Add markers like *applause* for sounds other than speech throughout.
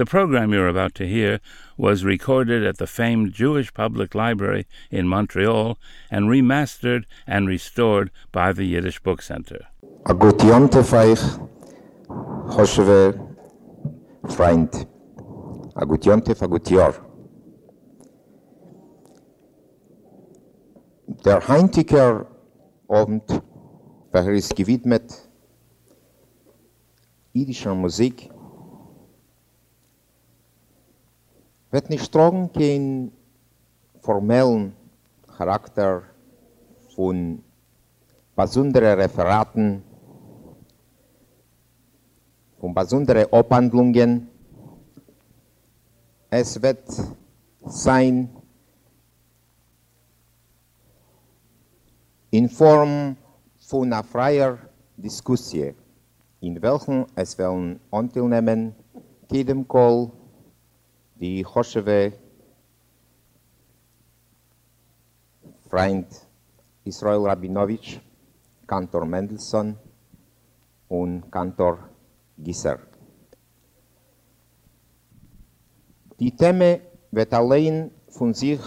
The program you're about to hear was recorded at the famed Jewish Public Library in Montreal and remastered and restored by the Yiddish Book Center. A good Yom Tov euch, Hosheve, A good Yom Tov, a good Der heintiger Abend, welcher ist gewidmet jüdischer Musik, wird nicht strong kein formellen Charakter von besonderen Referaten, von besonderen Abhandlungen. Es wird sein in Form von einer freier Diskussion, in welchen es werden unternehmen, jedem Kohl, di Hoshewe, freind israel rabinovich kantor mendelson un kantor Gisser. di teme vet allein fun sich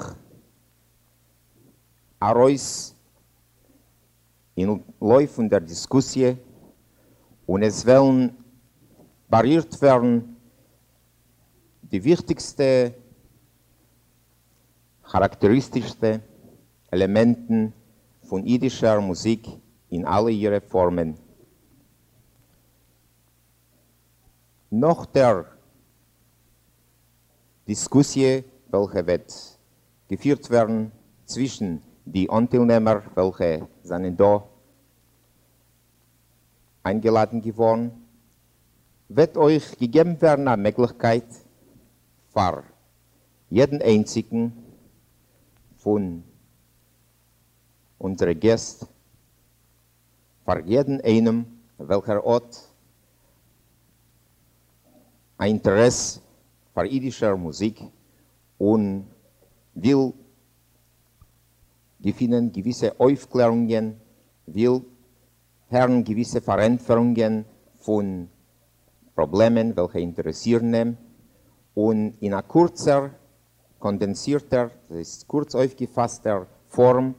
a rois in loy fun der Diskussie un es weln bariert werden die wichtigsten, charakteristischsten Elementen von jiddischer Musik in all ihren Formen. Nach der Diskussion, welche wird geführt werden zwischen die Anteilnehmer, welche sind da eingeladen geworden, wird euch gegeben werden eine Möglichkeit, vor jeden einzigen von unsere Gäst vor jeden einem welcher Ort ein Interesse für idische Musik und will die finden gewisse Aufklärungen will hören gewisse Veränderungen von Problemen welche interessieren nehmen und in einer kurzer, kondensierter, das ist kurz aufgefasster Form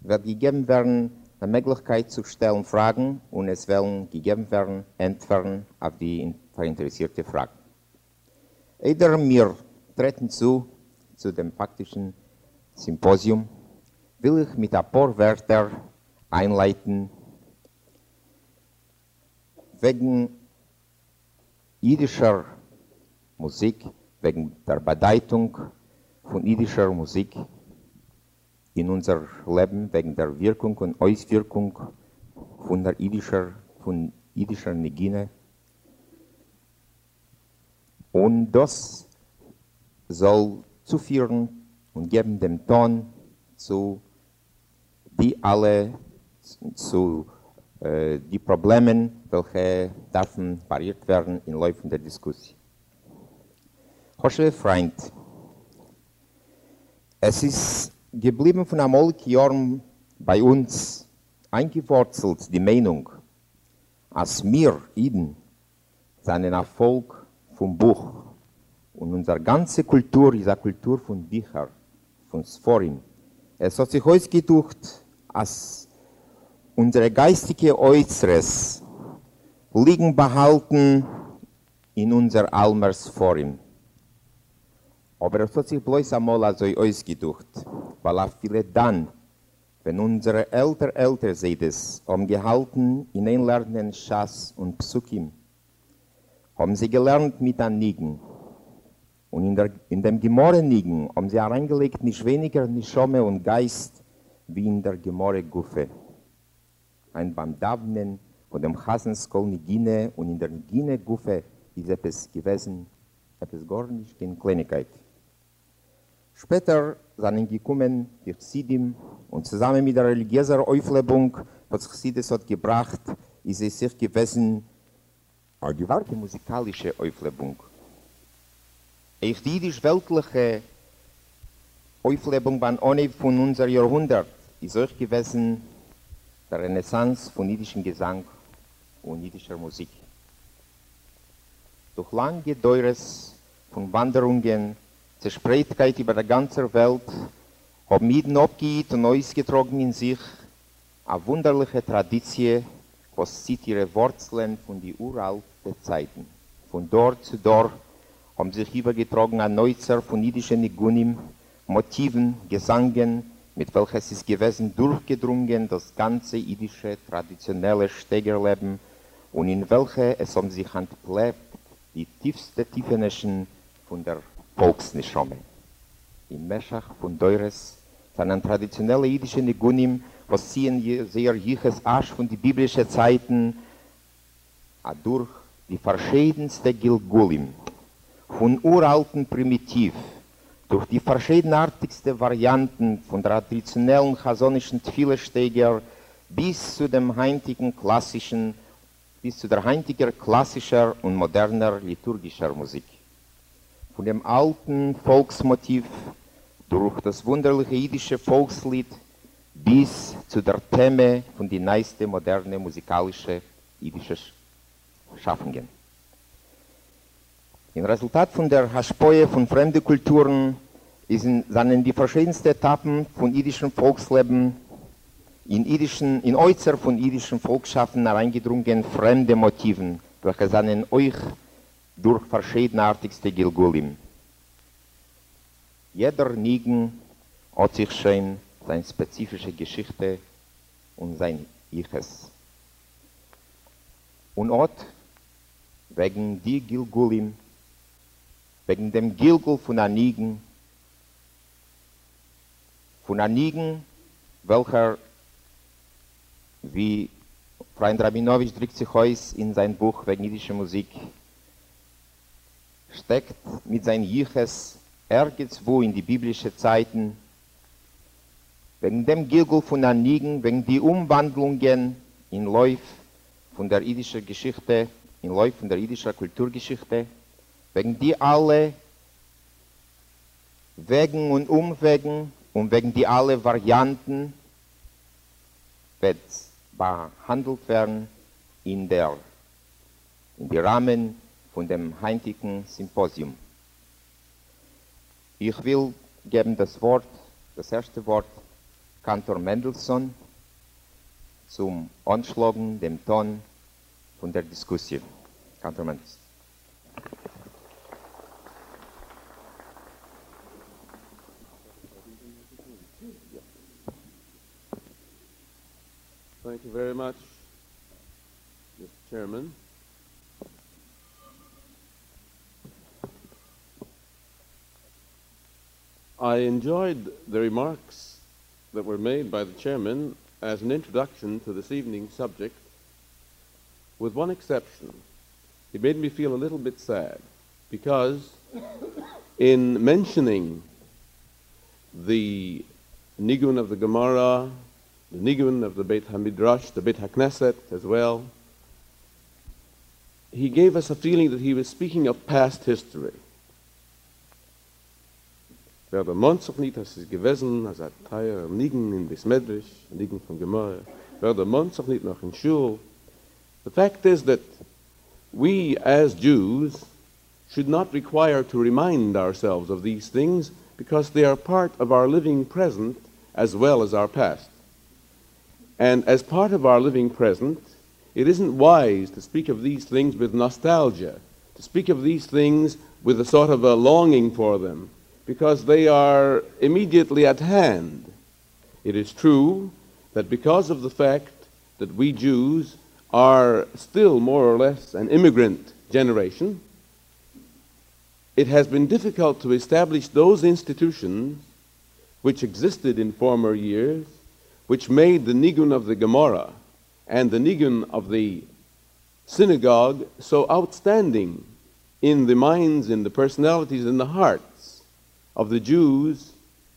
wird gegeben werden, die Möglichkeit zu stellen Fragen und es werden gegeben werden Antworten auf die verinteressierte Fragen. Eider mir treten zu, zu dem praktischen Symposium, will ich mit ein paar Wörter einleiten, wegen jüdischer Fragen, Musik, wegen der Bedeutung von jüdischer Musik in unser Leben, wegen der Wirkung und Auswirkung von der jüdischer, von jüdischer Negine. Und das soll zuführen und geben dem Ton zu die alle zu äh, die Problemen, welche dürfen variiert werden im Laufe der Diskussion. Freund, Es ist geblieben von einem Jorm bei uns eingewurzelt die Meinung, als wir Iden seinen Erfolg vom Buch und unsere ganze Kultur ist eine Kultur von Büchern, von Sforim. Es hat sich heute gedacht, als unsere geistige Äußeres liegen behalten in unser Almers Sforim. Aber es hat sich bloß einmal so ausgedacht, weil auch viele dann, wenn unsere Eltern, Eltern sie das haben gehalten, in den Lernenden Schass und Psykim, haben sie gelernt mit den Nigen. Und in, der, in dem Gemorre Nigen haben sie reingelegt, nicht weniger mit Schomme und Geist, wie in der Gemorre Guffe. Ein beim Davnen von dem Hasenskoll Nigine und in der Nigine Guffe ist etwas gewesen, etwas gar nicht in Kleinigkeit Später sind gekommen die Chassidim und zusammen mit der religiösen Auflebung, was Chassidis hat gebracht, ist es sich gewesen, eine gewaltige musikalische Auflebung. Ich die jüdisch-weltliche Auflebung beim Onne von unserem Jahrhundert ist euch gewesen der Renaissance von jüdischem Gesang und jüdischer Musik. Durch lange Deures von Wanderungen Zerspreitkeit über der ganzen Welt, ob Mieden abgeht und neues getrogen in sich, a wunderliche Traditie, was zieht ihre Wurzeln von die uralte Zeiten. Von dort zu dort ob sich übergetrogen an Neuzer von jüdischen Nigunim, Motiven, Gesangen, mit welchen es ist gewesen durchgedrungen, das ganze jüdische, traditionelle Stegerleben, und in welche es um sich handklebt, die tiefste Tiefenischen von der Welt. Volksnischome. In Meshach von Deures sind ein traditionelle jüdische Negunim, was sie sehr jüches Asch von die biblische Zeiten und durch die verschiedenste Gilgulim von uralten Primitiv durch die verschiedenartigste Varianten von traditionellen chasonischen Tfilesteger bis zu dem heintigen klassischen bis zu der heintiger klassischer und moderner liturgischer Musik. von dem alten Volksmotiv durch das wunderliche jüdische Volkslied bis zu der Theme von die neueste moderne musikalische jüdische Schaffungen. Im Resultat von der Haspoje von fremden Kulturen ist in seinen die verschiedensten Etappen von jüdischem Volksleben in jüdischen, in Äußer von jüdischen Volksschaffen hereingedrungen fremde Motiven, welche seinen euch durch verschiedenartigste Gilgulim. Jeder Nigen hat sich schon seine spezifische Geschichte und sein Iches. Und hat wegen die Gilgulim, wegen dem Gilgul von der Nigen, von der Nigen, welcher, wie Freund Rabinowitsch drückt sich heus in sein Buch wegen jüdischer Musik, steckt mit seinem Jiches irgendwo in die biblischen Zeiten, wegen dem Gilgul von Anliegen, wegen die Umwandlungen in Läuf von der jüdischen Geschichte, in Läuf von der jüdischen Kulturgeschichte, wegen die alle Wegen und Umwegen und wegen die alle Varianten wird behandelt werden in der in die Rahmen von dem heutigen Symposium. Ich will geben das Wort, das erste Wort, Kantor Mendelssohn zum Anschlagen, dem Ton von der Diskussion. Kantor Mendelssohn. Thank you very much, Mr. Chairman. I enjoyed the remarks that were made by the chairman as an introduction to this evening's subject, with one exception. It made me feel a little bit sad because in mentioning the Nigun of the Gemara, the Nigun of the Beit HaMidrash, the Beit HaKnesset as well, he gave us a feeling that he was speaking of past history wer der Monzog nicht, das ist gewesen, als er teier am Nigen in Besmedrisch, am Nigen von Gemäuer, wer der Monzog nicht noch in The fact is that we as Jews should not require to remind ourselves of these things because they are part of our living present as well as our past. And as part of our living present, it isn't wise to speak of these things with nostalgia, to speak of these things with a sort of a longing for them, because they are immediately at hand. It is true that because of the fact that we Jews are still more or less an immigrant generation, it has been difficult to establish those institutions which existed in former years, which made the Nigun of the Gemara and the Nigun of the synagogue so outstanding in the minds, in the personalities, in the heart of the Jews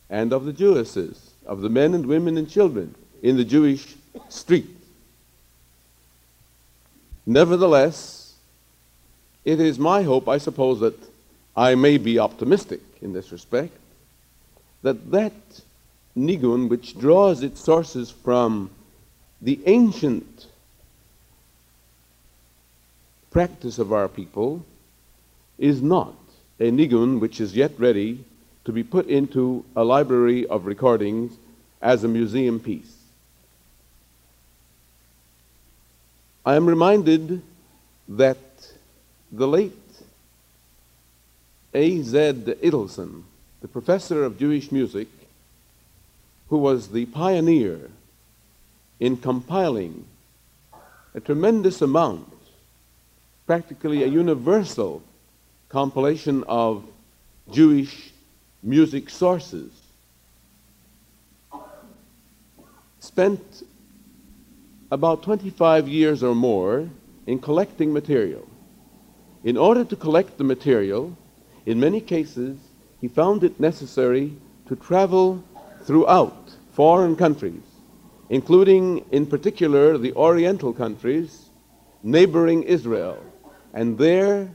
and of the Jewesses, of the men and women and children in the Jewish street. Nevertheless, it is my hope, I suppose, that I may be optimistic in this respect, that that nigun which draws its sources from the ancient practice of our people is not a nigun which is yet ready to be put into a library of recordings as a museum piece. I am reminded that the late A.Z. Idelsohn, the professor of Jewish music, who was the pioneer in compiling a tremendous amount, practically a universal compilation of Jewish music sources. Spent about 25 years or more in collecting material. In order to collect the material, in many cases, he found it necessary to travel throughout foreign countries, including, in particular, the Oriental countries neighboring Israel, and there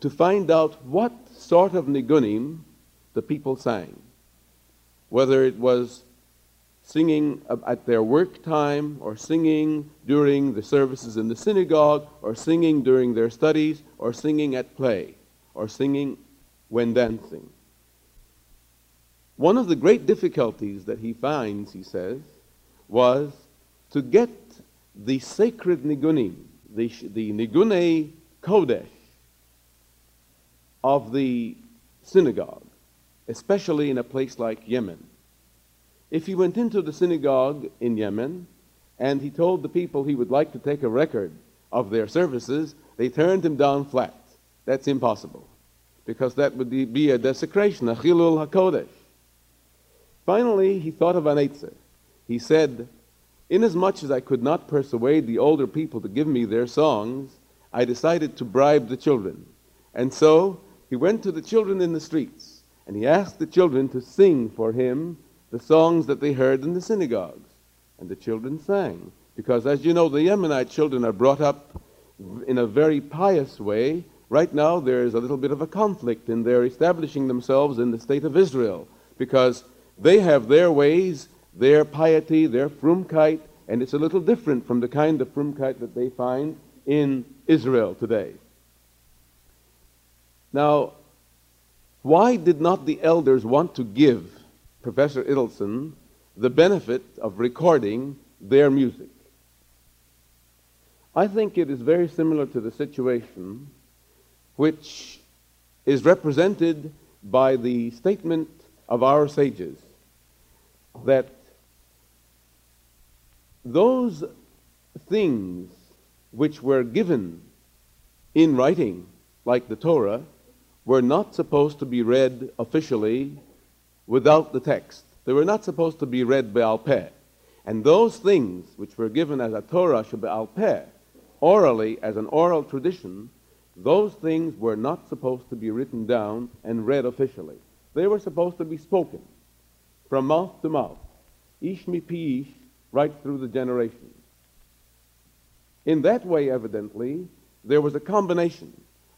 to find out what sort of nigunim the people sang, whether it was singing at their work time or singing during the services in the synagogue or singing during their studies or singing at play or singing when dancing. One of the great difficulties that he finds, he says, was to get the sacred nigunim, the, the nigune kodesh of the synagogue especially in a place like Yemen. If he went into the synagogue in Yemen and he told the people he would like to take a record of their services, they turned him down flat. That's impossible because that would be a desecration, a chilul hakodesh. Finally, he thought of an He said, Inasmuch as I could not persuade the older people to give me their songs, I decided to bribe the children. And so he went to the children in the streets and he asked the children to sing for him the songs that they heard in the synagogues. And the children sang. Because, as you know, the Yemenite children are brought up in a very pious way. Right now, there is a little bit of a conflict in their establishing themselves in the state of Israel because they have their ways, their piety, their frumkeit, and it's a little different from the kind of frumkeit that they find in Israel today. Now, why did not the elders want to give Professor Idelsohn the benefit of recording their music? I think it is very similar to the situation which is represented by the statement of our sages that those things which were given in writing, like the Torah, were not supposed to be read officially without the text. They were not supposed to be read al Peh. And those things which were given as a Torah should al Peh, orally, as an oral tradition, those things were not supposed to be written down and read officially. They were supposed to be spoken from mouth to mouth, ish mi ish, right through the generations. In that way, evidently, there was a combination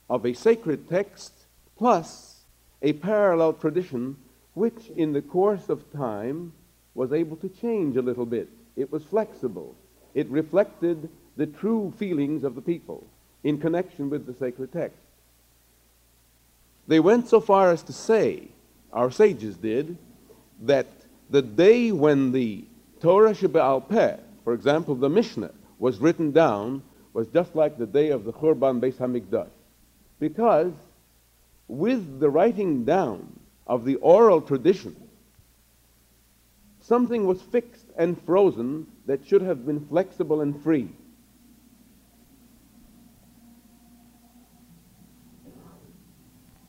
of a sacred text plus a parallel tradition which, in the course of time, was able to change a little bit. It was flexible. It reflected the true feelings of the people in connection with the sacred text. They went so far as to say, our sages did, that the day when the Torah Shebaal Peh, for example, the Mishnah, was written down was just like the day of the Khurban Beis Hamikdash. Because with the writing down of the oral tradition, something was fixed and frozen that should have been flexible and free.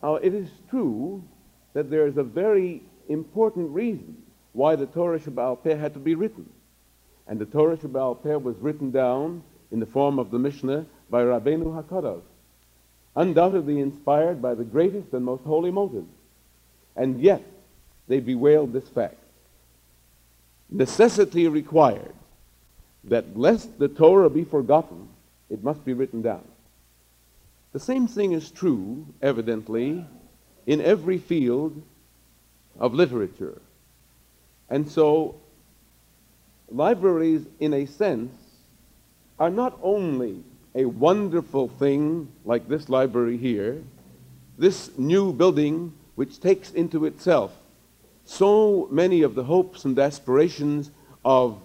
Now, it is true that there is a very important reason why the Torah Shebaal Peh had to be written. And the Torah Shebaal Peh was written down in the form of the Mishnah by Rabbeinu HaKadosh undoubtedly inspired by the greatest and most holy motives. And yet, they bewailed this fact. Necessity required that lest the Torah be forgotten, it must be written down. The same thing is true, evidently, in every field of literature. And so, libraries, in a sense, are not only a wonderful thing like this library here, this new building which takes into itself so many of the hopes and aspirations of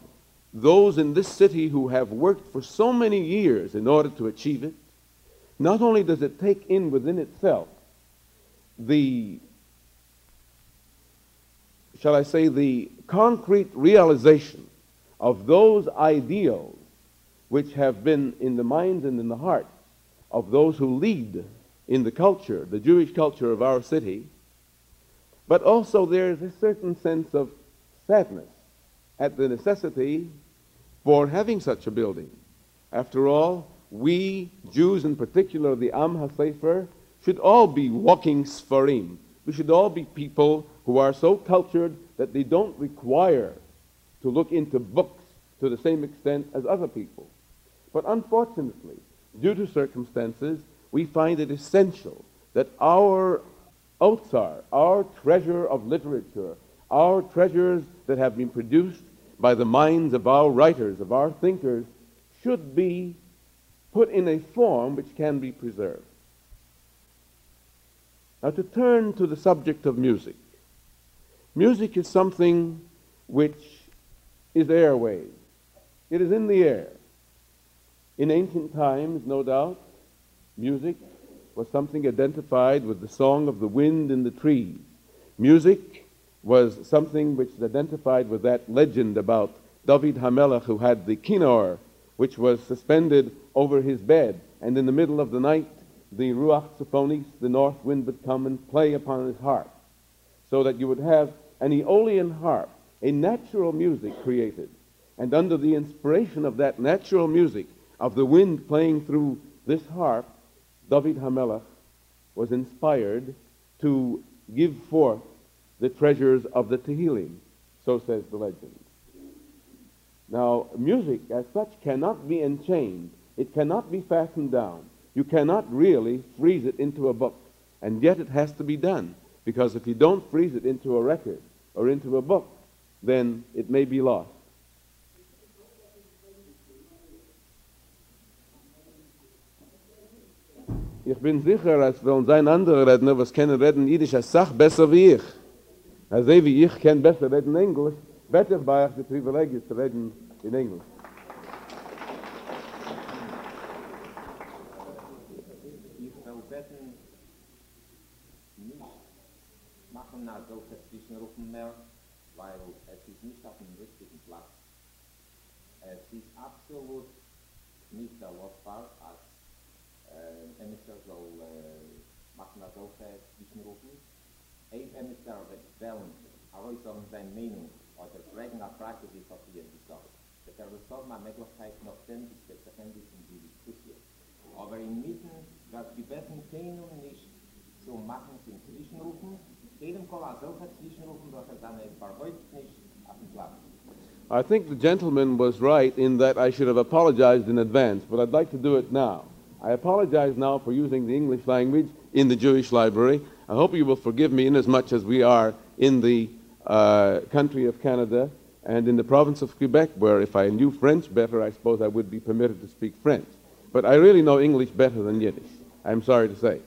those in this city who have worked for so many years in order to achieve it, not only does it take in within itself the, shall I say, the concrete realization of those ideals which have been in the minds and in the heart of those who lead in the culture, the Jewish culture of our city, but also there is a certain sense of sadness at the necessity for having such a building. After all, we, Jews in particular, the Am HaSefer, should all be walking Sfarim. We should all be people who are so cultured that they don't require to look into books to the same extent as other people. But unfortunately, due to circumstances, we find it essential that our Otsar, our treasure of literature, our treasures that have been produced by the minds of our writers, of our thinkers, should be put in a form which can be preserved. Now, to turn to the subject of music. Music is something which is airwave; It is in the air. In ancient times, no doubt, music was something identified with the song of the wind in the trees. Music was something which is identified with that legend about David Hamelach who had the kinnor, which was suspended over his bed, and in the middle of the night, the ruach sophonis, the north wind, would come and play upon his harp, so that you would have an Aeolian harp, a natural music created, and under the inspiration of that natural music, of the wind playing through this harp, David Hamelach was inspired to give forth the treasures of the Tehillim, so says the legend. Now, music as such cannot be enchained. It cannot be fastened down. You cannot really freeze it into a book. And yet it has to be done, because if you don't freeze it into a record or into a book, then it may be lost. Ich bin sicher, als wenn sein andere Redner, was kennen reden Jiddisch als Sach besser wie ich. Also wie ich kenne besser reden Englisch, bete ich bei euch die Privilegien zu reden in Englisch. in nicht machen sind Zwischenrufen, jedem Kola solcher Zwischenrufen, dass er dann nicht auf Platz. I think the gentleman was right in that I should have apologized in advance, but I'd like to do it now. I apologize now for using the English language in the Jewish library. I hope you will forgive me inasmuch as we are in the uh, country of Canada and in the province of Quebec, where if I knew French better, I suppose I would be permitted to speak French. But I really know English better than Yiddish, I'm sorry to say.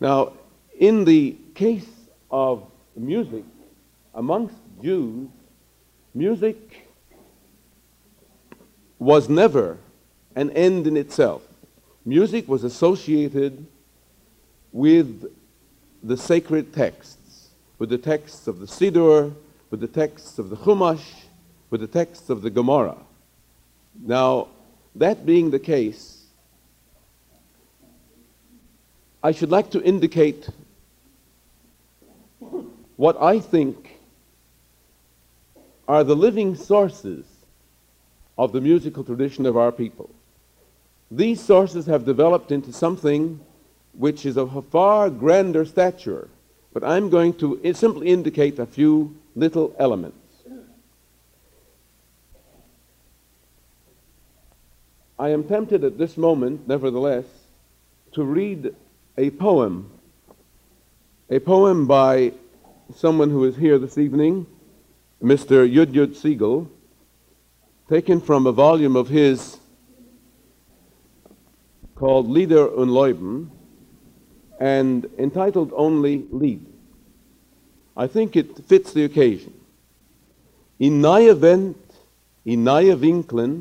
Now, in the case of music, amongst Jews, music was never an end in itself. Music was associated with the sacred texts, with the texts of the Siddur, with the texts of the Chumash, with the texts of the Gemara. Now, that being the case, I should like to indicate what I think are the living sources of the musical tradition of our people. These sources have developed into something which is of far grander stature, but I'm going to simply indicate a few little elements. I am tempted at this moment, nevertheless, to read a poem, a poem by someone who is here this evening, Mr. Yud Yud Siegel, taken from a volume of his called Lieder und Leuben, and entitled only lead i think it fits the occasion in neue wend in neue winkeln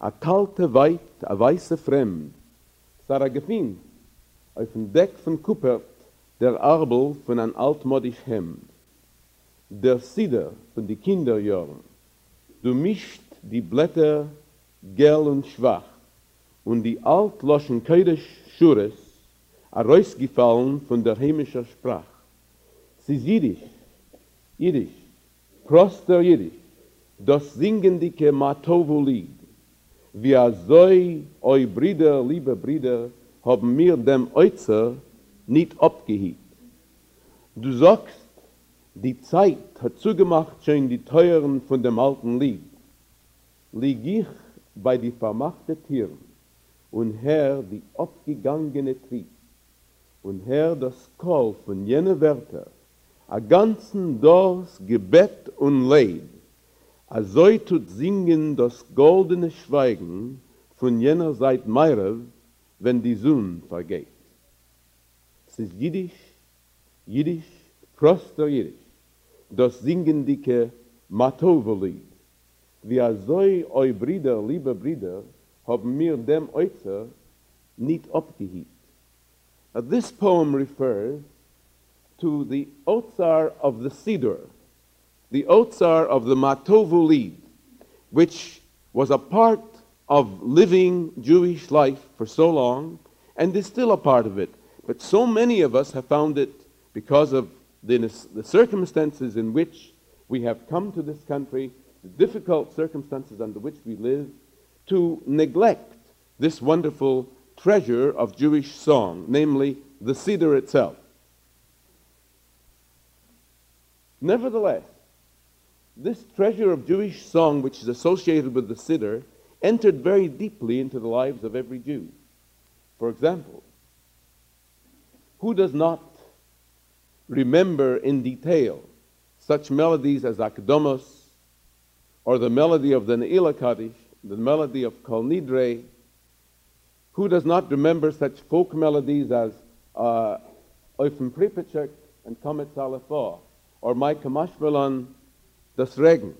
a kalte weit a weiße Fremd, sara er gefin auf dem deck von kuper der arbel von an altmodisch hem der sider von die kinderjahren du mischt die blätter gel und schwach und die altloschen kaidisch schures a royski falln von der chemischer sprach si sidich yidich kroster yidich das singende matovulied via zoi oi brider libe brider hobn mir in dem eutzer nit abgehie du zogs di zeit hat zugemacht scho in die teuren von der maten lied lig ich bei die vermachte tiern und herr die obgegangene trie und hör das Kohl von jene Wörter, a ganzen Dors Gebet und Leid, a soi tut singen das goldene Schweigen von jener Seit Meirev, wenn die Sonne vergeht. Es ist Jiddisch, Jiddisch, Proster Jiddisch, das singen dicke Matovo-Lied. Wie a soi oi Brüder, liebe Brüder, haben mir dem Oizer nicht abgehiebt. Uh, this poem refers to the Otsar of the Siddur, the Otsar of the Matovu lead, which was a part of living Jewish life for so long and is still a part of it. But so many of us have found it because of the, the circumstances in which we have come to this country, the difficult circumstances under which we live, to neglect this wonderful treasure of Jewish song, namely the Siddur itself. Nevertheless, this treasure of Jewish song, which is associated with the Siddur, entered very deeply into the lives of every Jew. For example, who does not remember in detail such melodies as Akdomos, or the melody of the Ne'ilah Kaddish, the melody of Kol Nidre, who does not remember such folk melodies as uh, Eufen and Komet Salafah, or "My Mashmalan, Das Regen,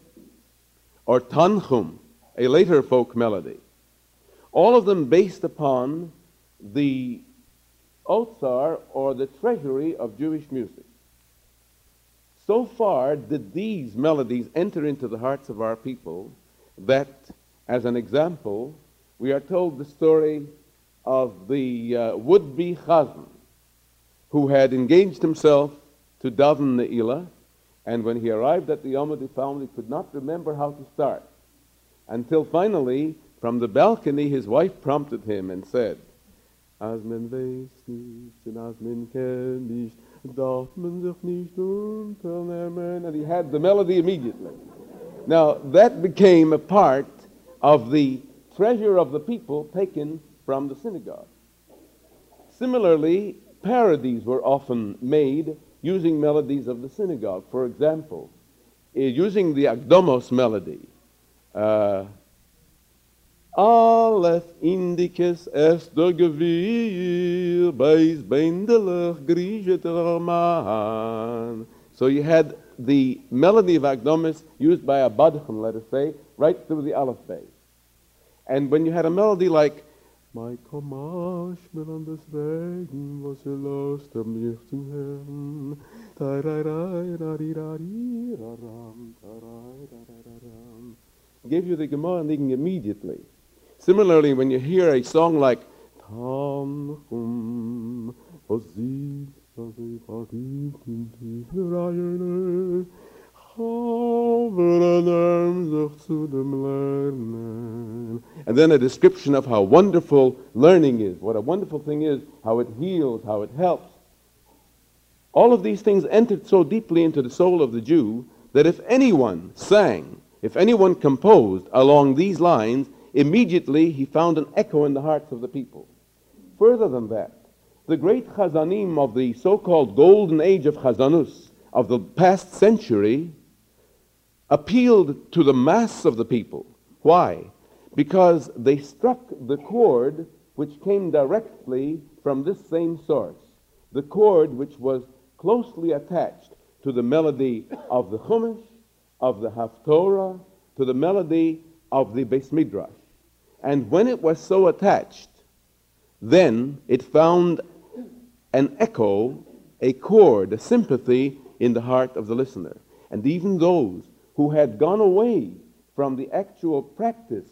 or Tanchum, a later folk melody? All of them based upon the Otsar or the treasury of Jewish music. So far did these melodies enter into the hearts of our people that, as an example, we are told the story of the uh, would-be Chazan who had engaged himself to daven Ne'ilah, and when he arrived at the Yom family he could not remember how to start. Until finally, from the balcony, his wife prompted him and said, Asmen Asmen And he had the melody immediately. Now, that became a part of the treasure of the people taken from the synagogue. Similarly, parodies were often made using melodies of the synagogue. For example, eh, using the Akdomos melody, uh, Aleph indices est der beis bendelach griget So you had the melody of Akdomos used by a Badchen, let us say, right through the Aleph base. And when you had a melody like Michael Marsh, Melanders Regen, was lost los me liebsten Herrn. Give you the Gemara immediately. Similarly, when you hear a song like Tam and then a description of how wonderful learning is, what a wonderful thing is, how it heals, how it helps. All of these things entered so deeply into the soul of the Jew that if anyone sang, if anyone composed along these lines, immediately he found an echo in the hearts of the people. Further than that, the great chazanim of the so-called golden age of chazanus, of the past century, appealed to the mass of the people. Why? Because they struck the chord which came directly from this same source, the chord which was closely attached to the melody of the Chumash, of the Haftorah, to the melody of the Beis Midrash. And when it was so attached, then it found an echo, a chord, a sympathy in the heart of the listener. And even those who had gone away from the actual practice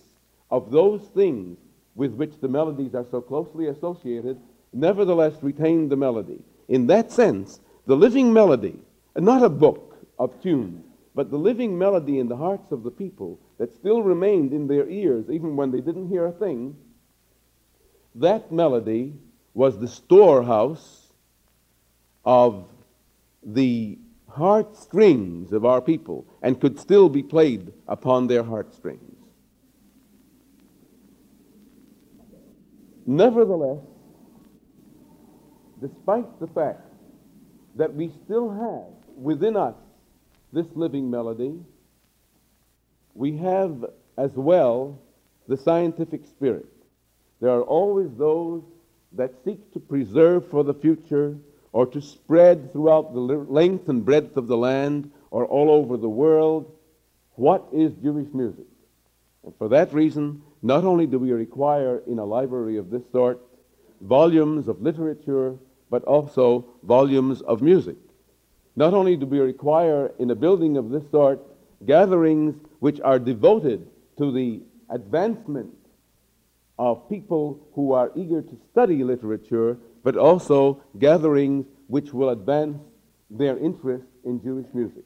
of those things with which the melodies are so closely associated, nevertheless retained the melody. In that sense, the living melody, not a book of tunes, but the living melody in the hearts of the people that still remained in their ears even when they didn't hear a thing, that melody was the storehouse of the heartstrings of our people and could still be played upon their heartstrings. Nevertheless, despite the fact that we still have within us this living melody, we have as well the scientific spirit. There are always those that seek to preserve for the future or to spread throughout the length and breadth of the land or all over the world. What is Jewish music? And for that reason, not only do we require in a library of this sort volumes of literature, but also volumes of music. Not only do we require in a building of this sort gatherings which are devoted to the advancement of people who are eager to study literature, but also gatherings which will advance their interest in Jewish music,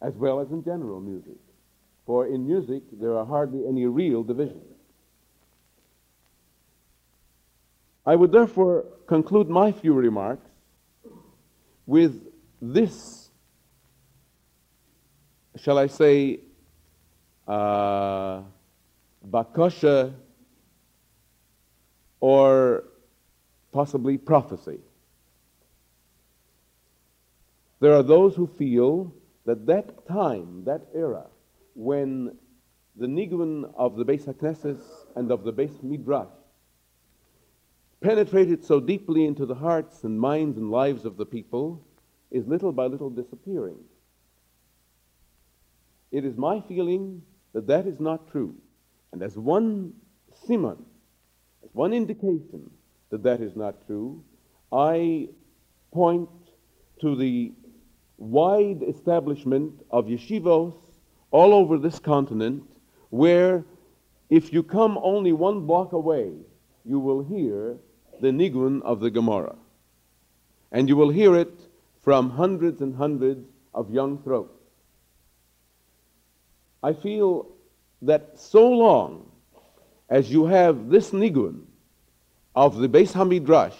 as well as in general music. For in music, there are hardly any real divisions. I would therefore conclude my few remarks with this, shall I say, uh, bakasha or possibly prophecy. There are those who feel that that time, that era, when the Nigun of the Beis HaKnesses and of the Beis Midrash penetrated so deeply into the hearts and minds and lives of the people is little by little disappearing. It is my feeling that that is not true. And as one simon, as one indication that that is not true. I point to the wide establishment of yeshivos all over this continent where if you come only one block away, you will hear the nigun of the Gemara. And you will hear it from hundreds and hundreds of young throats. I feel that so long as you have this nigun of the Beis Hamidrash,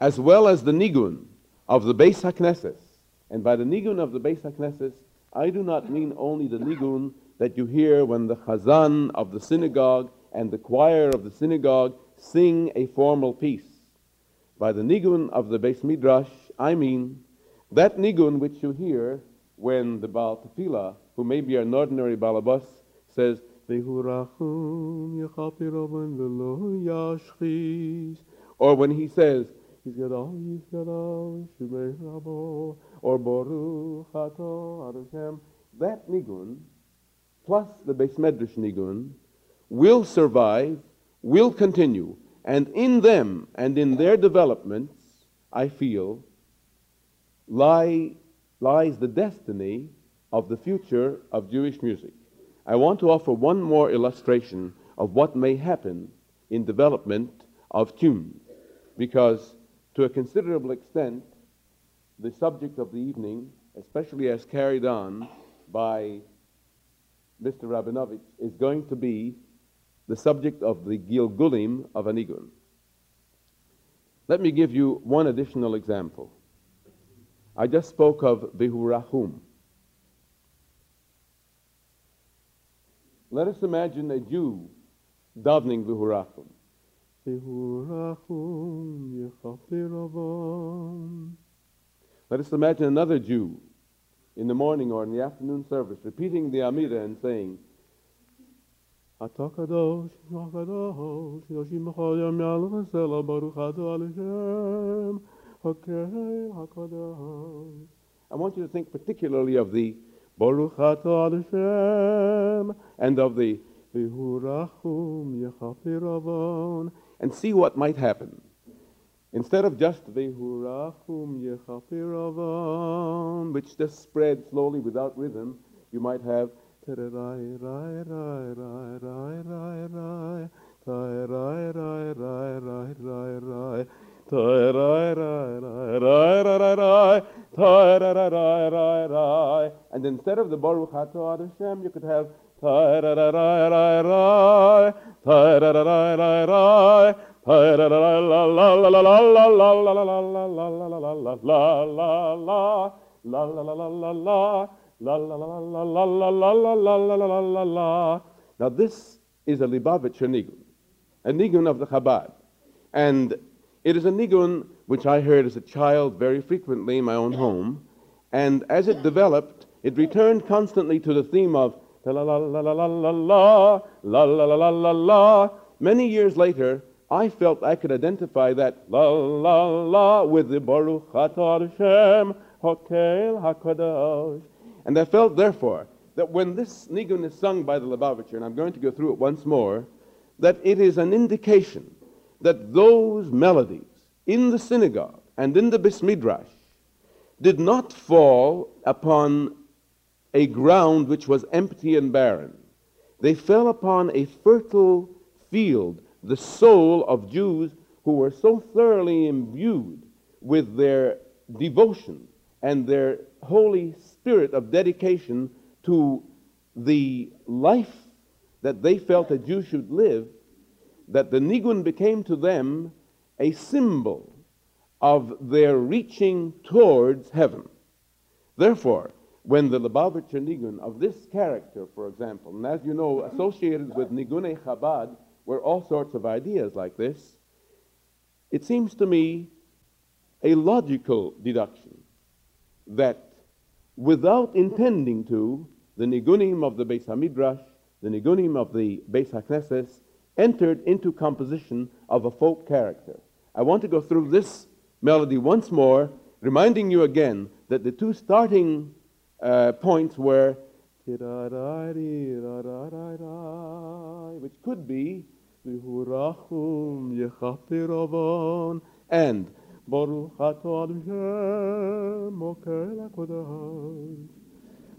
as well as the Nigun of the Beis HaKnesses. And by the Nigun of the Beis HaKnesses, I do not mean only the Nigun that you hear when the Chazan of the synagogue and the choir of the synagogue sing a formal piece. By the Nigun of the Beis Midrash, I mean that Nigun which you hear when the Baal Tefillah, who may be an ordinary Balabas, says, or when he says, He's Gadol, got, all Shemei Rabo, or Baruch Ato that nigun, plus the Beis Medrash nigun, will survive, will continue. And in them and in their developments, I feel, lie, lies the destiny of the future of Jewish music. I want to offer one more illustration of what may happen in development of tunes, because to a considerable extent, the subject of the evening, especially as carried on by Mr. Rabinovich, is going to be the subject of the Gilgulim of Anigun. Let me give you one additional example. I just spoke of Vihurahum. Let us imagine a Jew davening Vihurachum. Let us imagine another Jew in the morning or in the afternoon service repeating the Amida and saying, Baruch I want you to think particularly of the Baruch atah and of the Vehurachum Yechapiravon, and see what might happen. Instead of just Vehurachum Yechapiravon, which just spread slowly without rhythm, you might have and instead of the Baruch Atah Hashem, you could have Now this is a Lubavitcher nigun, a nigun of the Chabad, and it is a nigun which I heard as a child very frequently in my own home, and as it developed, it returned constantly to the theme of la la la la la la la la la la la la Many years later, I felt I could identify that la la la with the Baruch Atah Hashem Hokel Hakadosh, and I felt therefore that when this nigun is sung by the Lubavitcher, and I'm going to go through it once more, that it is an indication that those melodies in the synagogue and in the Bismidrash did not fall upon a ground which was empty and barren. They fell upon a fertile field, the soul of Jews who were so thoroughly imbued with their devotion and their Holy Spirit of dedication to the life that they felt a Jew should live that the Nigun became to them a symbol of their reaching towards heaven. Therefore, when the Lubavitcher Nigun of this character, for example, and as you know, associated with Nigune Chabad were all sorts of ideas like this, it seems to me a logical deduction that without intending to, the Nigunim of the Beis Hamidrash, the Nigunim of the Beis HaKnesses, entered into composition of a folk character. I want to go through this melody once more, reminding you again that the two starting uh, points were which could be and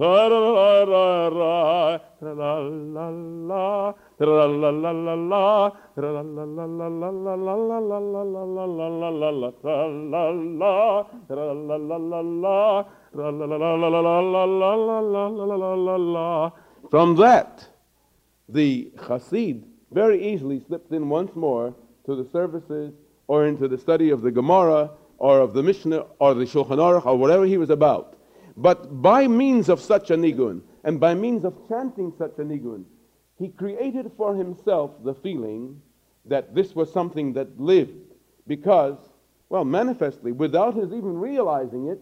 from that, the Hasid very easily slipped in once more to the services or into the study of the Gemara or of the Mishnah or the Shulchan Aruch or whatever he was about. But by means of such a nigun, and by means of chanting such a nigun, he created for himself the feeling that this was something that lived because, well, manifestly, without his even realizing it,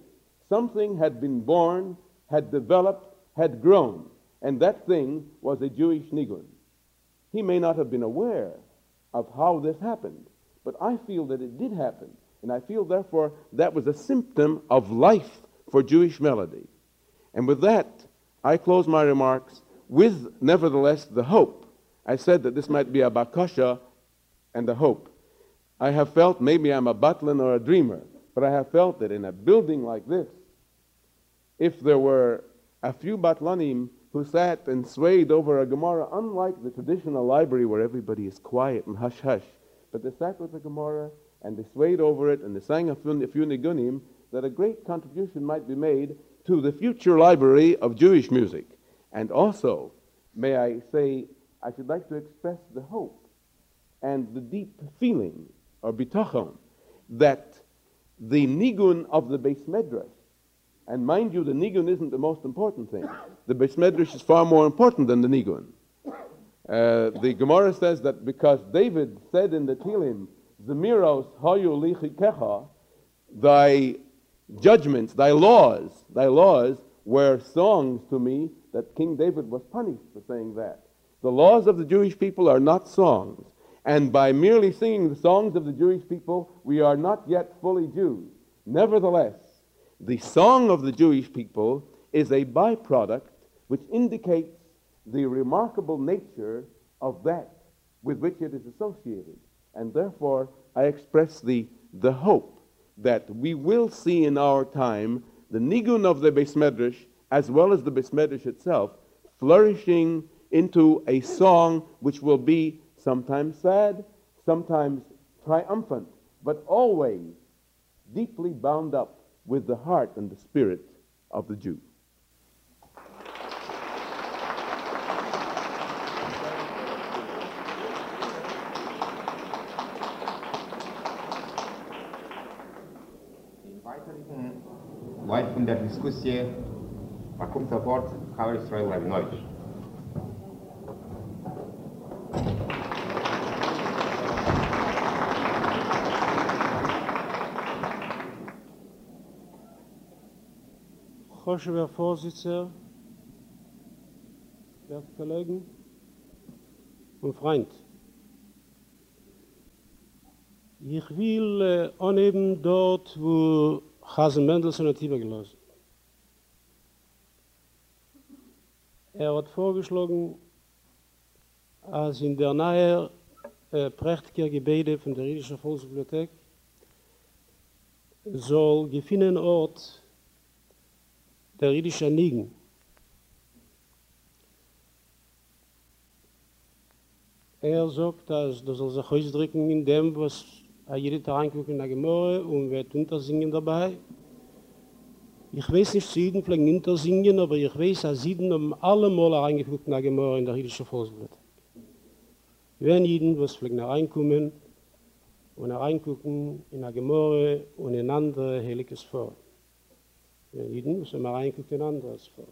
something had been born, had developed, had grown, and that thing was a Jewish nigun. He may not have been aware of how this happened, but I feel that it did happen, and I feel, therefore, that was a symptom of life for Jewish melody. And with that, I close my remarks with, nevertheless, the hope. I said that this might be a bakasha and a hope. I have felt, maybe I'm a butlin or a dreamer, but I have felt that in a building like this, if there were a few batlanim who sat and swayed over a Gemara, unlike the traditional library where everybody is quiet and hush hush, but they sat with the Gemara and they swayed over it and they sang a few, a few nigunim, that a great contribution might be made to the future library of Jewish music. And also, may I say, I should like to express the hope and the deep feeling or bitachon that the nigun of the bais Medrash, and mind you, the nigun isn't the most important thing. The bais Medrash is far more important than the nigun. Uh, the Gemara says that because David said in the Tehillim, Zemiros Hayu lichikecha, thy judgments, thy laws, thy laws were songs to me that King David was punished for saying that. The laws of the Jewish people are not songs. And by merely singing the songs of the Jewish people, we are not yet fully Jews. Nevertheless, the song of the Jewish people is a byproduct which indicates the remarkable nature of that with which it is associated. And therefore, I express the, the hope that we will see in our time the nigun of the Beis Medrash, as well as the Beis Medrash itself, flourishing into a song which will be sometimes sad, sometimes triumphant, but always deeply bound up with the heart and the spirit of the Jew. weit von der dyskusji, a kommt sofort, port Karl Israel Rabinovich. Herr Vorsitzender, werte Kollegen und Freund. Ich will äh, anheben dort, wo Chazen Mendelssohn hat übergelassen. Er hat vorgeschlagen, als in der nahe äh, prächtige Gebäude von der Riedischen Volksbibliothek soll gefinnen Ort der Riedischen liegen. Er sagt, dass das soll er sich ausdrücken in dem, was a jede tag kumt na gemor un wird unter dabei ich weiß nicht sieden pleng unter singen aber ich weiß a sieden um alle mol a angefugt na gemor in der hilische vorsel wenn jeden was pleng na reinkommen und reingucken in der Gemorre und in andere Heliges vor. Wenn jeden muss man reingucken in anderes vor.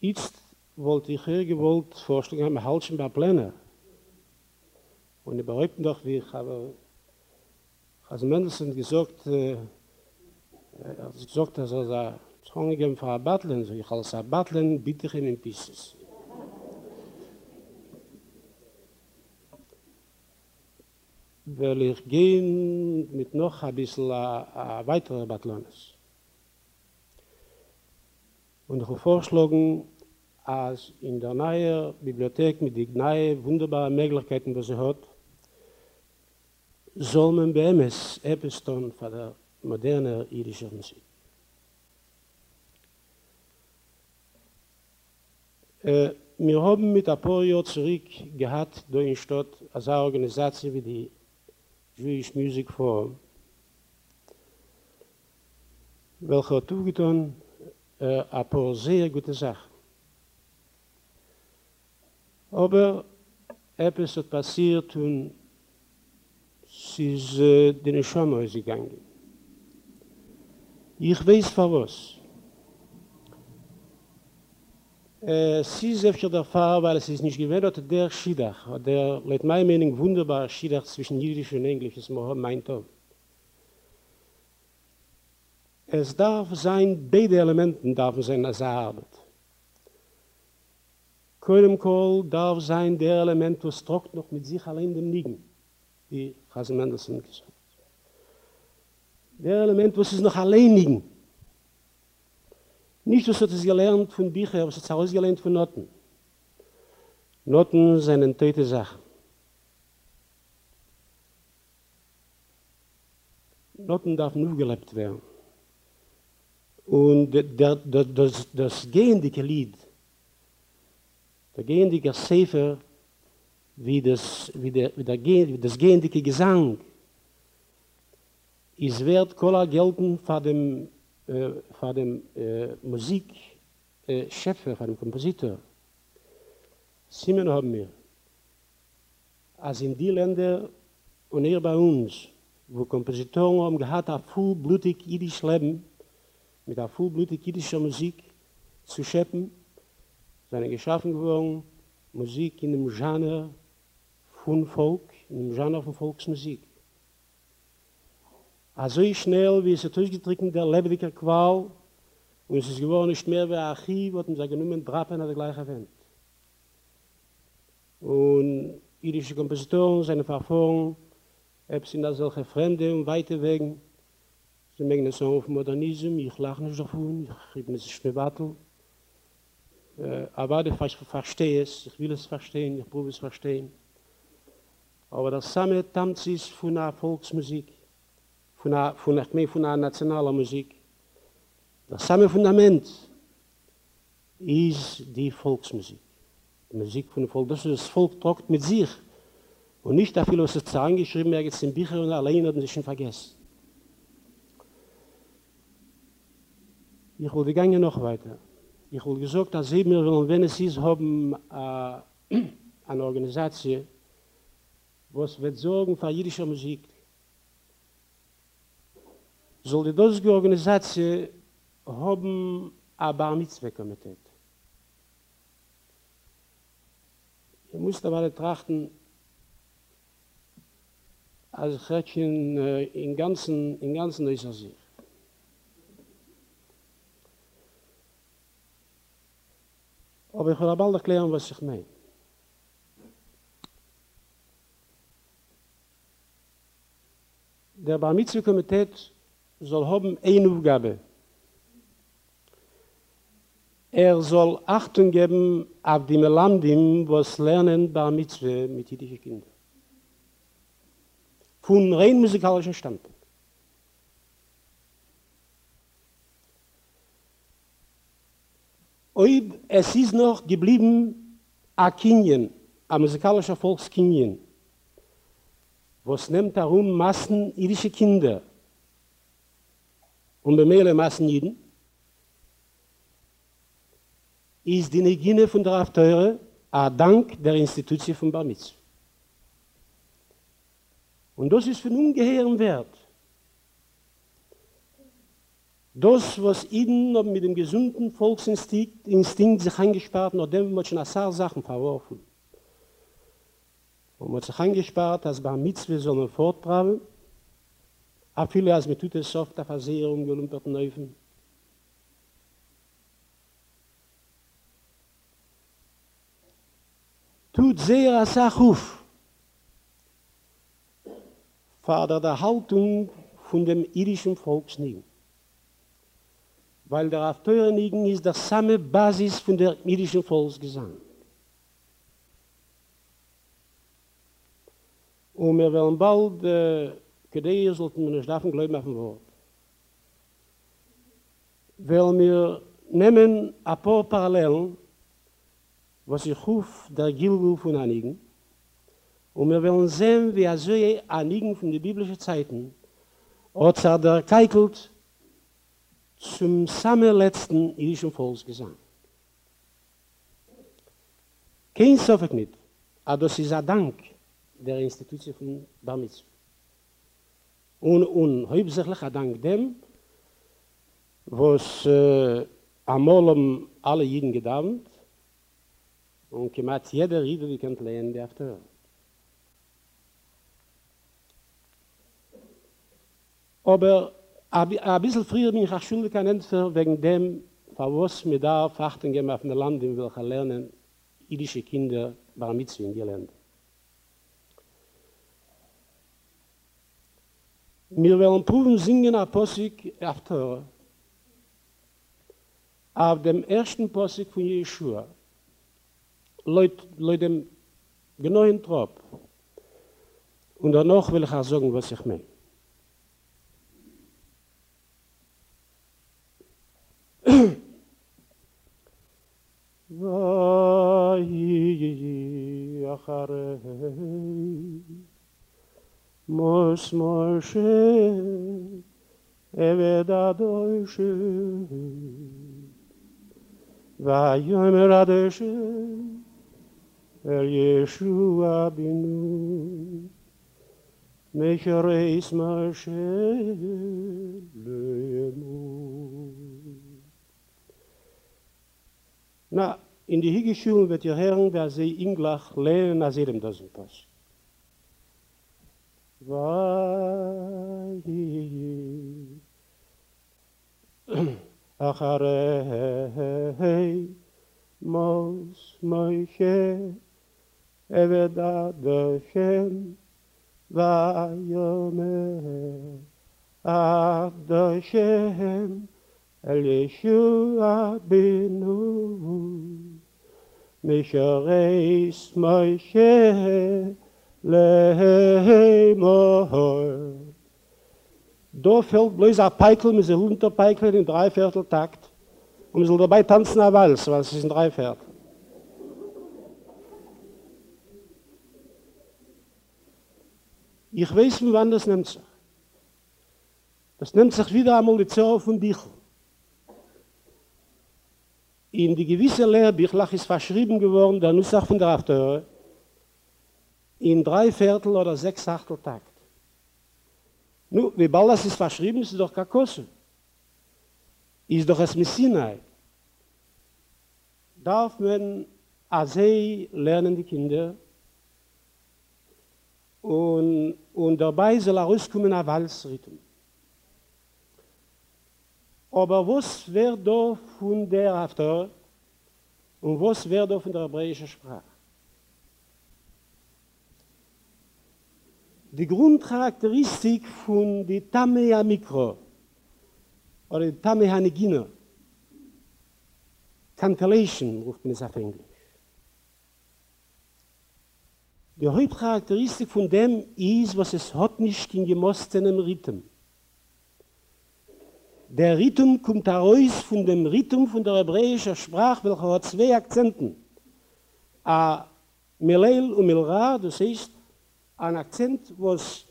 Jetzt wollte ich hier gewollt vorstellen, ich habe halt schon bei Pläne. Und ich behaupte doch, wie ich habe, als Mendelssohn gesagt, äh, äh, als gesagt, dass er sagt, Ich habe gegeben für ein Battlen, so ich als ein Battlen bitte ich ihm in Pieces. Weil ich gehe mit noch ein bisschen a, äh, a äh, weiterer Battlenes. Und ich habe vorgeschlagen, als in der neue Bibliothek mit den neuen wunderbaren Möglichkeiten, die er sie hat, soll man bei ihm es etwas tun von der modernen irischen Musik. Äh, wir haben mit ein paar Jahren zurück gehabt, da in Stadt, als eine Organisation wie die Jewish Music Forum, welche hat zugetan äh, ein paar sehr gute Sachen. Aber etwas hat passiert und es ist äh, der Schöme, wo sie Ich weiß von was. Es äh, ist öfter der Fall, weil es ist nicht gewöhnt, dass der Schiedach, der mit meiner Meinung wunderbar Schiedach zwischen Jüdisch und Englisch ist, was mein Tod. Es darf sein, beide Elementen darf sein, als er arbeitet. Kölnkohl darf sein, der Element, was trockt noch mit sich allein dem Nigen. wie Chasen Mendelssohn gesagt. Der Element, was ist noch alleinigen, nicht was hat es gelernt von Bücher, was hat es ausgelernt von Noten. Noten sind eine teute Sache. Noten darf nur gelebt werden. Und der, der, das, das gehendige Lied, der gehendige Sefer, wie das wie der wie der geht wie das gehende gesang is wert kola gelten vor dem äh vor dem äh musik äh chef vor dem kompositor simen haben wir as in die lande und hier bei uns wo kompositoren haben gehabt a full blutig idisch leben mit a full blutig idischer musik zu scheppen seine geschaffen geworden Musik in dem Genre von Volk in Genre von Volksmusik. Also ich schnell, wie es natürlich getrickt der lebendigen Qual, und es ist gewohnt nicht mehr, wie ein Archiv, wo es nur mit Drapen hat er gleich erwähnt. Und jüdische Kompositoren, seine Verfahren, haben sie nach solchen Fremden und weiten Wegen, sie mögen es auch auf Modernismus, ich lache nicht davon, ich kriege es nicht mehr Wattel, Uh, aber ich verstehe es, ich will es verstehen, ich probe es verstehen. aber das samme tanz ist von der volksmusik von der von der mehr von der nationaler musik das samme fundament ist die volksmusik die musik von Volk, das ist volk trockt mit sich und nicht da viele was zahlen geschrieben mehr jetzt in bicher und allein hat sich vergessen Ich will die noch weiter. Ich will gesagt, dass sie mir, wenn es ist, haben äh, *clears throat* eine Organisation, was wird sorgen für jüdische Musik. Soll die deutsche Organisation haben ein Bar Mitzwe-Komitee. Ich muss da betrachten, als ich hätte äh, in, ganzen, in ganzen dieser Sicht. Aber ich will aber erklären, was ich meine. der Bar Mitzvah Komitee soll haben eine Aufgabe. Er soll Achtung geben auf die Melandim, was lernen Bar Mitzvah mit jüdischen Kindern. Von rein musikalischer Standpunkt. Ob es ist noch geblieben a Kinyin, a musikalischer Volkskinyin, was nimmt darum Massen jüdische Kinder und bemehle Massen Jüden, ist die Negine von der Afteure a Dank der Institution von Bar Mitzvah. Und das ist von ungeheeren Wert. Das, was Iden mit dem gesunden Volksinstinkt sich angespart hat, hat dem wir schon eine Sache Und man hat sich angespart, dass bei Mitzwe so ein Vortrauen, auch viele, als man tut es oft, auf der See rumgelumpt hat, Neufen. Tut sehr, als er ruf. Fahrt er der Haltung von dem irischen Volksnehmen. Weil der Autorin ist der samme Basis von der irischen Volksgesang. Und wir wollen bald äh, gedäßelt und nicht davon glauben auf dem Wort. Weil wir nehmen ein paar Parallelen, was ich hoffe, der Gildo von Anigen. Und wir wollen sehen, wie er so Anigen von den biblischen Zeiten hat er der Keikelt zum Sammel letzten jüdischen Volksgesang. Kein Sofeknit, aber das ist ein Dank, der Institution von Bamitz. Und, und hauptsächlich dank dem, was äh, am Allem alle Jeden gedauert und gemacht jeder Jede, die kann lernen, die auf der Welt. Aber ein bisschen früher bin ich auch schon kein Entfer, wegen dem, was mir da fachten gehen auf einem Land, in welchem lernen jüdische Kinder bei der Mitzwein, die lernen. Mir wollen proben singen a Possig after auf dem ersten Possig von Jeshua. Leut leut dem genauen Trop. Und dann noch will ich auch sagen, was ich mein. Va hi hi mos mar she eveda eh, eh, eh, do shu vayne radersh yer yeshua binu meshore is mar she lemo na in di geshum vet yer heren wer se inglach lehen aserim dasen pas vai *clears throat* achare hey mos moy che evda de chem vai yo me de chem el yeshu abinu mishereis moy che lei do fällt bloß a peikel mit so lunter peikel in drei viertel takt und soll dabei tanzen a wals was ist in drei viertel ich weiß wie wann das nimmt sich das nimmt sich wieder einmal die zur von dich in die gewisse lehr bichlach ist verschrieben geworden dann Nussach von der achte in drei Viertel oder sechs Achtel Takt. Nu, wie bald das ist verschrieben, ist doch Kakosu. Ist doch es Messinae. Darf man Azei lernen die Kinder und, und dabei soll er rauskommen auf Walsrhythm. Aber was wird da von der After und was wird da von der hebräischen Sprache? die Grundcharakteristik von die Tamea Mikro oder die Tamea Negino. Cantillation, ruft man es auf Englisch. Die Hauptcharakteristik von dem ist, was es hat nicht in gemostenem Rhythm. Der Rhythm kommt heraus von dem Rhythm von der hebräischen Sprache, welcher hat zwei Akzenten. A Melel und Melra, das heißt, ein Akzent, wo es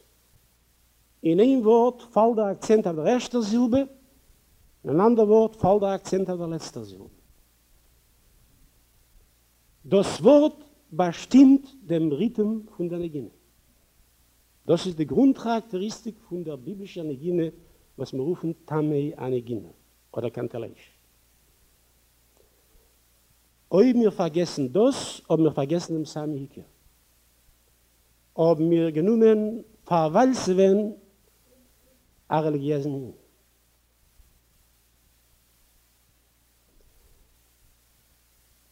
in ein Wort fällt der Akzent auf der ersten Silbe, in einem anderen Wort fällt der Akzent auf der letzten Silbe. Das Wort bestimmt den Rhythm von der Negine. Das ist die Grundcharakteristik von der biblischen Negine, was wir rufen, Tamei Anegine, oder Kantelaisch. Oi mir vergessen das, ob mir vergessen im Sami Hikir. ob mir genommen paar Walze wenn a religiösen hin.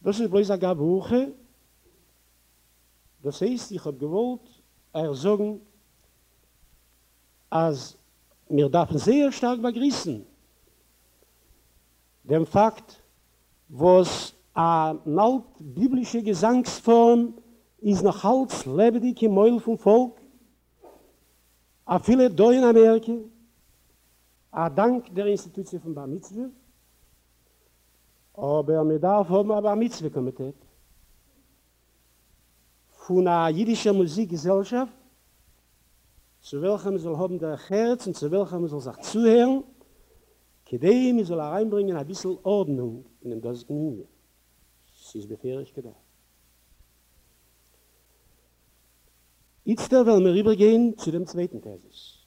Das ist bloß ein Gabuche. Das heißt, ich habe gewollt, er sagen, als mir darf sehr stark begrüßen, dem Fakt, was a nalt biblische Gesangsform ist, is noch halt lebedig im Meul vom Volk. A viele do in Amerika, a dank der Institution von Bar Mitzwe, aber mir darf haben aber Mitzwe Komitee. Von a jidische Musikgesellschaft, zu welchem soll haben der Herz und zu welchem soll sich zuhören, kedei mir soll reinbringen a bissel Ordnung in dem ganzen Mühe. ist gedacht. Jetzt wollen wir rübergehen zu dem zweiten Thesis.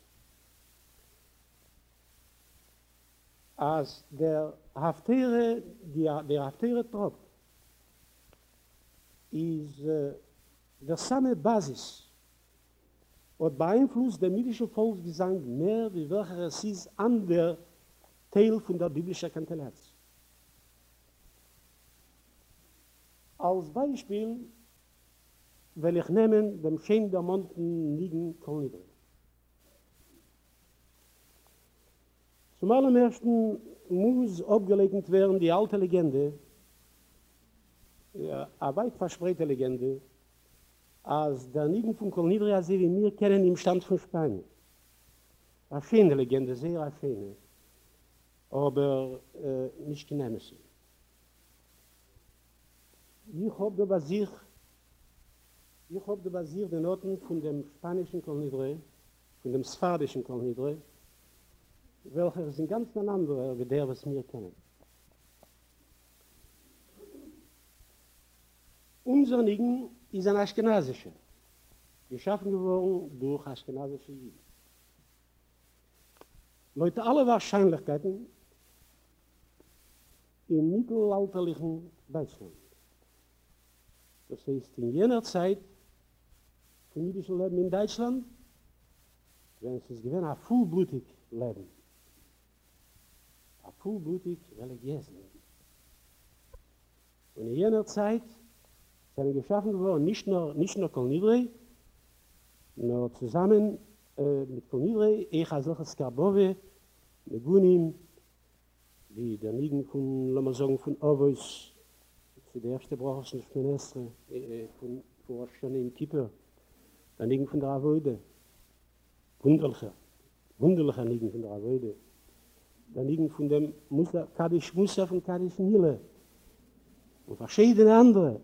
Als der Haftere, die, der Haftere Trott, is uh, der same basis und beeinflusst der mythische Volksgesang mehr wie welcher es ist an der Teil von der biblischen Kantelatz. Als Beispiel weil ich nehmen dem Schein der Monten liegen kann Zum allem muss abgelegt werden die alte Legende, Ja, a weit verspreite Legende, als der Nieden von Kolnidria sie wie mir kennen im Stand von Spanien. Eine schöne Legende, sehr eine schöne, aber äh, nicht genehmigt Ich habe da sich Ich habe die Basier der Noten von dem spanischen Kolonidre, von dem sfadischen Kolonidre, welcher sind ganz ein anderer wie der, was wir kennen. Unser Nigen ist ein Aschkenazischer, geschaffen geworden durch Aschkenazische Jüden. Leute, alle Wahrscheinlichkeiten im mittelalterlichen Deutschland. Das heißt, in jener Zeit, von jüdischen Leben in Deutschland, sondern es ist gewesen ein vollblutig Leben. Ein vollblutig religiöses Leben. Und in jener Zeit sind sie geschaffen worden, nicht nur, nicht nur Kol Nidre, nur zusammen äh, mit Kol Nidre, ich als solches Skarbowe, mit Gunin, die der Nigen von Lomazong von Ovois, zu der erste Brachers und Schmenestre, äh, äh, von Vorstern in Kippur, dann liegen von der Avoide. Wunderliche, wunderliche liegen von der Avoide. Dann liegen von dem Musa, Kaddish Musa von Kaddish Nile. Und verschiedene andere.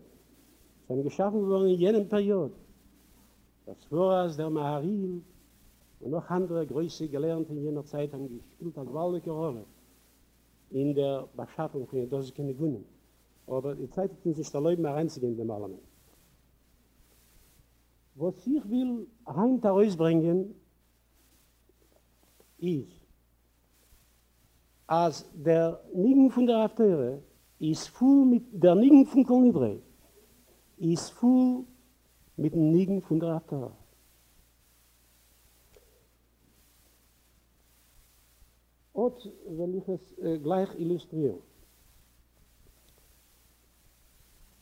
Sie haben geschaffen worden in jenem Period. Das Voras, der Maharil und noch andere Größe gelernt in jener Zeit haben gespielt eine gewaltige Rolle in der Beschaffung von den Dosekenigunen. Aber die Zeit hat sich der Leuten mehr reinzugehen in dem Parlament. Was ich will heim da ausbringen, ist, als der Nigen von der Aftere ist voll mit der Nigen von Kolnidre, ist voll mit dem Nigen von der Aftere. Und wenn ich es äh, gleich illustriere,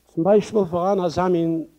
zum Beispiel voran, als haben wir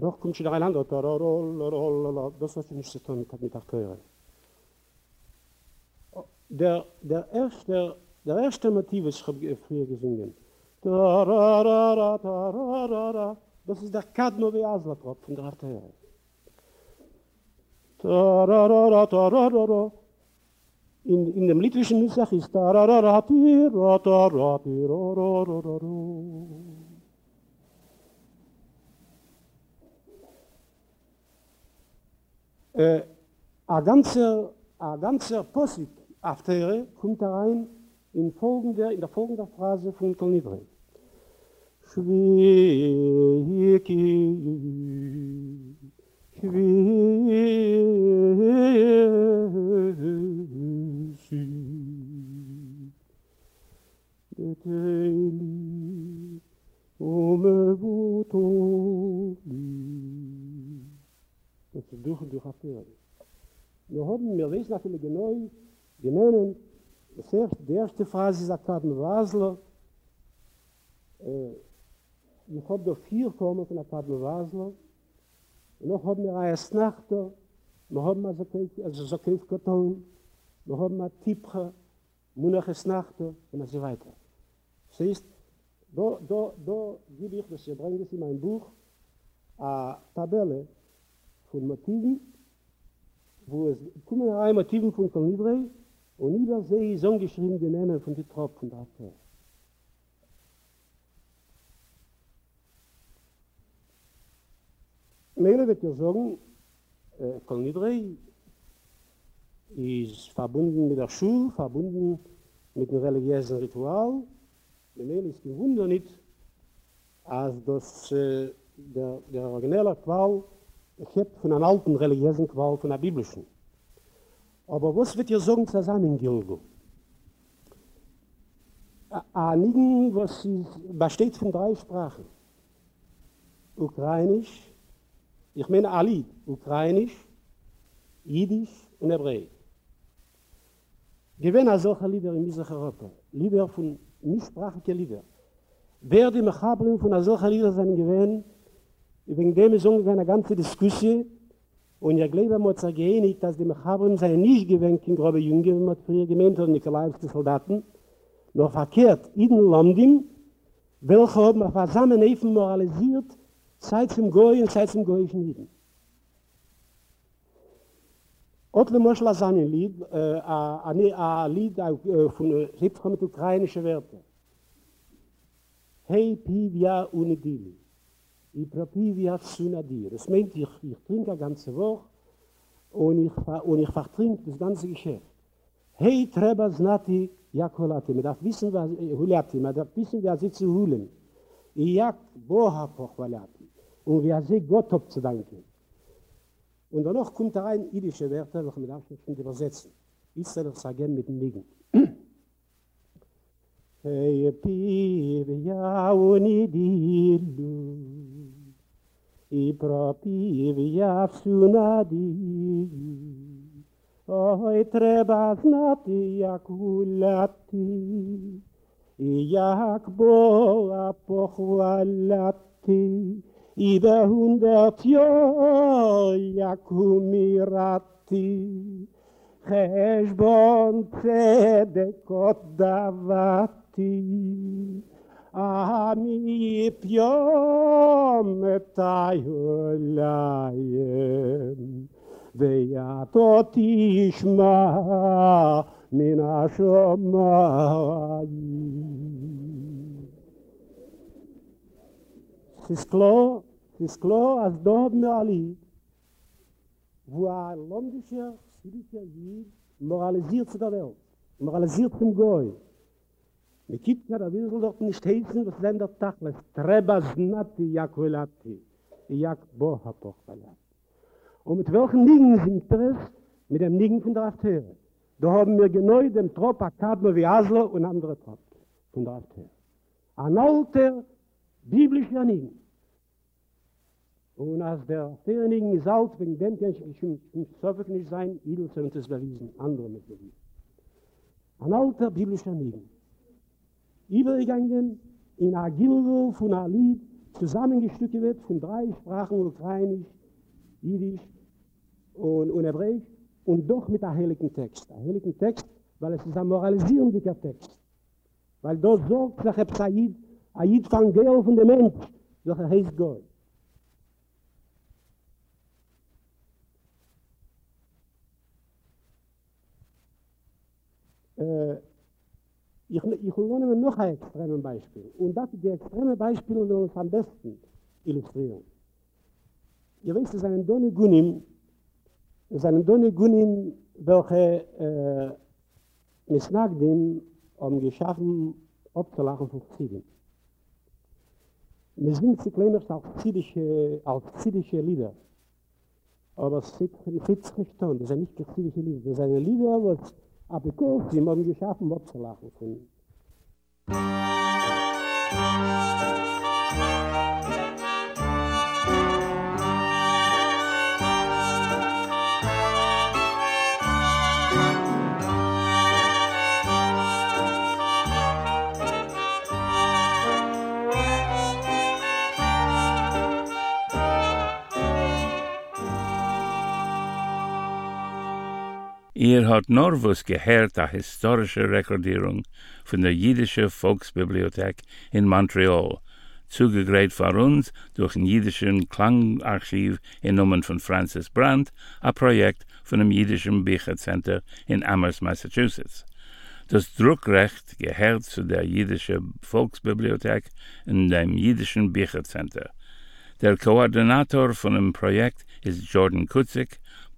Doch kommt schon der Land da da da da das hat mich so tun mit der Der der erste der erste Motiv ist habe ich gesungen. Da das ist der Kadmium bei von der Kehre. Da in in dem litwischen Musach ist da äh, ein, ganzer, ein ganzer kommt herein in, folgender, in der folgenden Phrase von Kolnidre. Schwieki, schwieki, beteli, ome gutoli, das ist durch und durch Affäre. Wir haben, mir wissen auch immer genau, genommen, das erste, die erste Phase ist Akkad mit Wasler, äh, ich habe da vier kommen von Akkad mit Wasler, und noch haben wir eine Snachter, wir haben also kein, also so kein Karton, wir haben eine Tipche, Munach ist und so weiter. Das heißt, da, da, da gebe ich das, bringe in mein Buch, a Tabelle, von Motiven, wo es kommen ein Motiven von Kolibre und über sie ist angeschrieben die Namen von den Tropfen dafür. Meile wird ja sagen, äh, Kolibre ist verbunden mit der Schule, verbunden mit dem religiösen Ritual. Meile ist gewundert nicht, als das äh, der, der originelle Qual hebt von einer alten religiösen Qual von einer biblischen. Aber was wird ihr sagen zusammen, seinem Gilgo? Ein Nigen, was besteht von drei Sprachen. Ukrainisch, ich meine Ali, Ukrainisch, Jiddisch und Hebräisch. Gewinn also solche Lieder in dieser Europa, Lieder von nichtsprachigen Liedern. Wer die Mechabrin von solchen Liedern sein gewinn, Wegen dem ist ungefähr eine ganze Diskussion. Und ich glaube, man hat sich geeinigt, dass die Mechabrim sei nicht gewöhnt, in grobe Jünger, wie man früher gemeint hat, Nikolaiwische Soldaten. nur verkehrt, in London, welche haben auf der Samen moralisiert, Zeit zum Goy und Zeit zum Goy in Jeden. Ot le Moschla Samen Lied, äh, a, a, Lied äh, von Rippchen äh, mit ukrainischen Werten. Hey, Pivia, Unidili. Hey, i protiv ja suna dir es meint ich ich trinke ganze woch und ich fa und ich fach trink das ganze geschäft hey treber znati jakolati mir das wissen was äh, hulati mir das wissen wir sich zu hulen i jak boha pochvalati und wir sie got hob zu danken und dann noch kommt da rein idische werte noch mir das zu übersetzen ich soll das sagen mit dem liegen *clears throat* hey pir ja unidi Η προπή διάβουνα διο, όχι τρέβας να τι ακούλλατι, ή για κουλ αποχωλλάτι, ή δεύτερη όχι ακούμιράτι, χρες βοντε δε κοντάβατι. Ani pjom e taj ulajem Dhe ja to tishma Mina shoma aji Kisklo, kisklo as dod me ali Vua lom disya, si disya jid Moralizir tse da Mit Kitzer, a Wiesel dort nicht heißen, was denn der Tag lässt. Treba znati, jak willati, jak boha pochalat. Und mit welchen Liegen sind das? Er mit dem Liegen von der Aftere. Da haben wir genau dem Trop, a Kadmo wie Asler und andere Trop von der Aftere. Ein alter, biblischer Liegen. Und als der Aftere Liegen ist alt, wenn dem kann ich nicht schon so wirklich nicht sein, Idel sind es bewiesen, andere mit bewiesen. Ein alter, biblischer Liegen. übergegangen in a Gilgul von a Lied, zusammengestückt wird von drei Sprachen, Ukrainisch, Jiddisch und, und und doch mit a heiligen Text. A heiligen Text, weil es ist a moralisierendiger Text. Weil dort sorgt sich ein Psaid, ein Jid von Geo von dem Mensch, doch er heißt Gott. Ich, ich will nur noch ein extremes Beispiel. Und das ist die extreme Beispiele, die um uns am besten illustrieren. Ihr wisst, es ist ein Donny Gunim, es ist ein Donny Gunim, welche äh, mit Snagdin um geschaffen, abzulachen von Zidin. Wir sind sie kleinerst auf zidische, auf zidische Lieder. Aber es ist nicht getan, das sind nicht zidische Lieder, das sind Lieder, was Aber gut, sie haben geschaffen, abzulachen von ihm. Er hat nur was gehört, eine historische Rekordierung von der Jüdische Volksbibliothek in Montreal, zugegräht von uns durch ein jüdischen Klangarchiv in Nomen von Francis Brandt, ein Projekt von dem Jüdischen Büchercenter in Amherst, Massachusetts. Das Druckrecht gehört zu der Jüdische Volksbibliothek in dem Jüdischen Büchercenter. Der Koordinator von dem Projekt ist Jordan Kutzick,